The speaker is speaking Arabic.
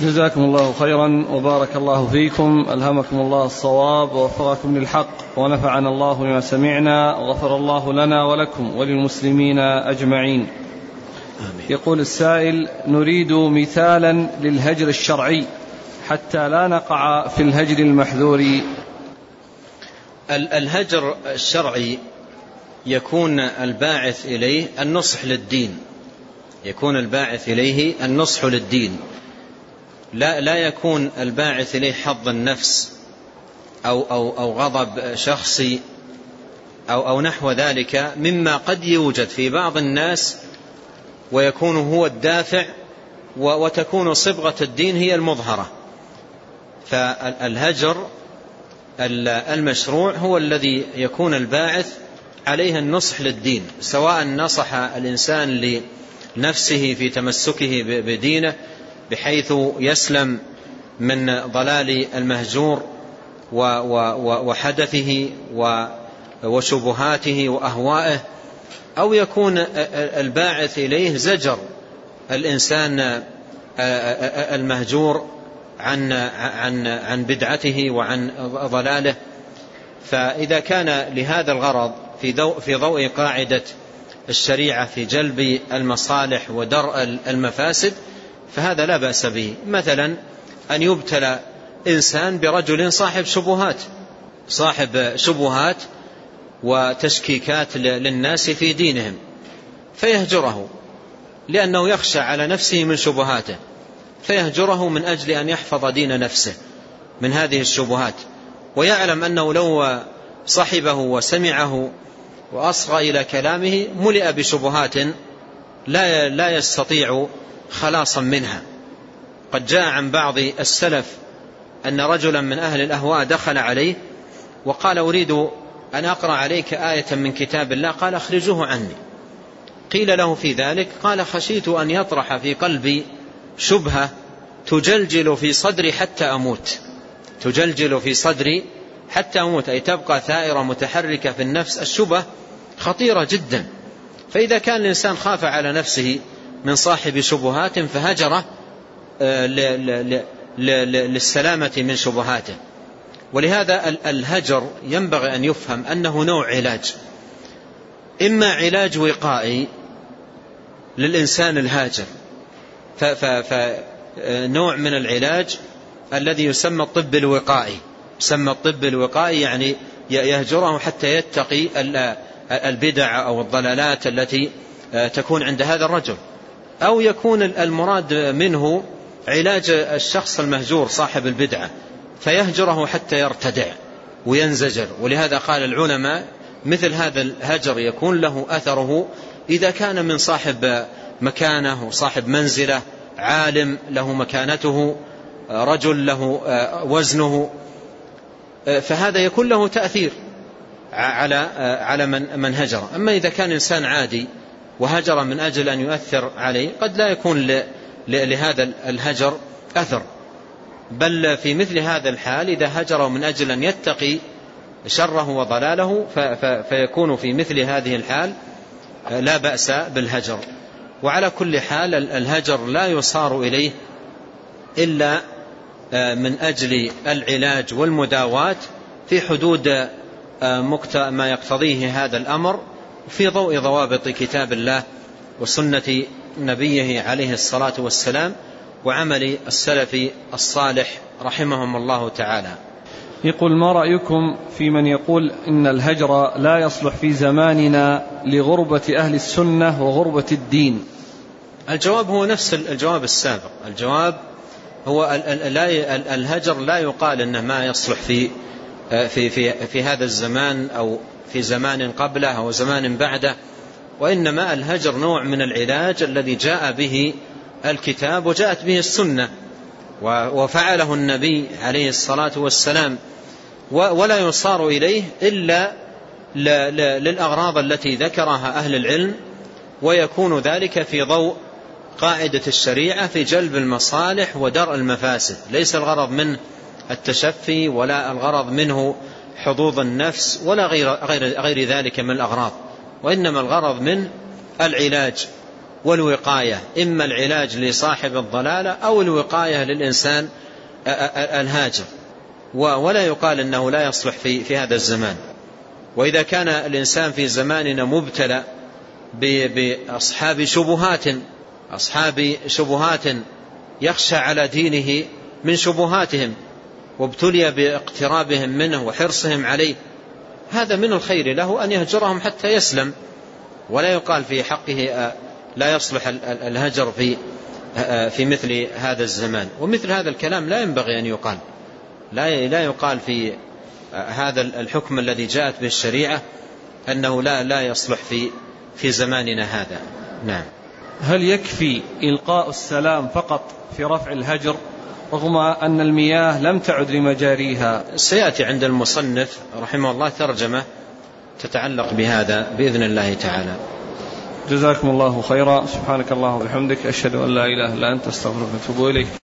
جزاكم الله خيرا وبارك الله فيكم. ألهمكم الله الصواب ووفقكم للحق ونفعنا الله بما سمعنا وغفر الله لنا ولكم وللمسلمين أجمعين. آمين. يقول السائل نريد مثالا للهجر الشرعي حتى لا نقع في الهجر المحذور. الهجر الشرعي يكون الباعث إليه النصح للدين. يكون الباعث إليه النصح للدين. لا, لا يكون الباعث إليه حظ النفس أو, أو, أو غضب شخصي أو, أو نحو ذلك مما قد يوجد في بعض الناس ويكون هو الدافع وتكون صبغة الدين هي المظهرة. فالهجر المشروع هو الذي يكون الباعث عليه النصح للدين سواء نصح الإنسان لنفسه في تمسكه بدينه بحيث يسلم من ضلال المهجور وحدثه وشبهاته وأهوائه أو يكون الباعث إليه زجر الإنسان المهجور عن عن عن بدعته وعن ضلاله. فإذا كان لهذا الغرض في ضوء في ضوء قاعدة الشريعة في جلب المصالح ودرء المفاسد فهذا لا بأس به. مثلا أن يبتلى إنسان برجل صاحب شبهات صاحب شبهات وتشكيكات للناس في دينهم فيهجره لأنه يخشى على نفسه من شبهاته فيهجره من أجل أن يحفظ دين نفسه من هذه الشبهات ويعلم أنه لو صحبه وسمعه وأصغى إلى كلامه ملئ بشبهات لا لا يستطيع خلاصا منها. قد جاء عن بعض السلف أن رجلا من أهل الأهواء دخل عليه وقال أريد أن أقرأ عليك آية من كتاب الله. قال أخرجوه عني. قيل له في ذلك قال خشيت أن يطرح في قلبي شبهة تجلجل في صدري حتى أموت. تجلجل في صدري حتى أموت. أي تبقى ثائرة متحركة في النفس. الشبه خطيرة جدا. فإذا كان الإنسان خاف على نفسه من صاحب شبهات فهجره آه، للسلامة من شبهاته. ولهذا الهجر ينبغي أن يفهم أنه نوع علاج. إما علاج وقائي للإنسان الهاجر. فنوع من العلاج الذي يسمى الطب الوقائي. يسمى الطب الوقائي يعني يهجره حتى يتقي البدع أو الضلالات التي آه، تكون عند هذا الرجل. أو يكون المراد منه علاج الشخص المهجور صاحب البدعة فيهجره حتى يرتدع وينزجر. ولهذا قال العلماء مثل هذا الهجر يكون له أثره إذا كان من صاحب مكانه وصاحب منزله عالم له مكانته رجل له وزنه. فهذا يكون له تأثير على على من من هجر. أما إذا كان إنسان عادي وهجر من أجل أن يؤثر عليه قد لا يكون لهذا الهجر أثر. بل في مثل هذا الحال إذا هجر من أجل أن يتقي شره وضلاله فيكون في مثل هذه الحال لا بأس بالهجر. وعلى كل حال الهجر لا يصار إليه إلا من أجل العلاج والمداواة في حدود ما يقتضيه هذا الأمر. في ضوء ضوابط كتاب الله وسنة نبيه عليه الصلاة والسلام وعمل السلف الصالح رحمهم الله تعالى. يقول ما رأيكم في من يقول إن الهجر لا يصلح في زماننا لغربة أهل السنة وغربة الدين؟ الجواب هو نفس الجواب السابق. الجواب هو الهجر لا يقال إنه ما يصلح في في في في هذا الزمان أو في زمان قبله أو زمان بعده. وإنما الهجر نوع من العلاج الذي جاء به الكتاب وجاءت به السنة وفعله النبي عليه الصلاة والسلام. ولا يصار إليه إلا للأغراض التي ذكرها أهل العلم. ويكون ذلك في ضوء قاعدة الشريعة في جلب المصالح ودرء المفاسد. ليس الغرض منه التشفي ولا الغرض منه حظوظ النفس ولا غير, غير, غير ذلك من الأغراض. وإنما الغرض من العلاج والوقاية. إما العلاج لصاحب الضلالة أو الوقاية للإنسان الهاجر. ولا يقال أنه لا يصلح في, في هذا الزمان. وإذا كان الإنسان في زماننا مبتلى بأصحاب شبهات أصحاب شبهات يخشى على دينه من شبهاتهم. وابتلي باقترابهم منه وحرصهم عليه. هذا من الخير له أن يهجرهم حتى يسلم. ولا يقال في حقه لا يصلح الهجر في في مثل هذا الزمان. ومثل هذا الكلام لا ينبغي أن يقال. لا لا يقال في هذا الحكم الذي جاءت به الشريعة أنه لا لا يصلح في في زماننا هذا. نعم. هل يكفي إلقاء السلام فقط في رفع الهجر؟ رغم أن المياه لم تعد لمجاريها. سيأتي عند المصنف رحمه الله ترجمة تتعلق بهذا بإذن الله تعالى. جزاكم الله خيرا. سبحانك الله وبحمدك أشهد أن لا إله إلا أنت أستغفرك وأتوب إليك.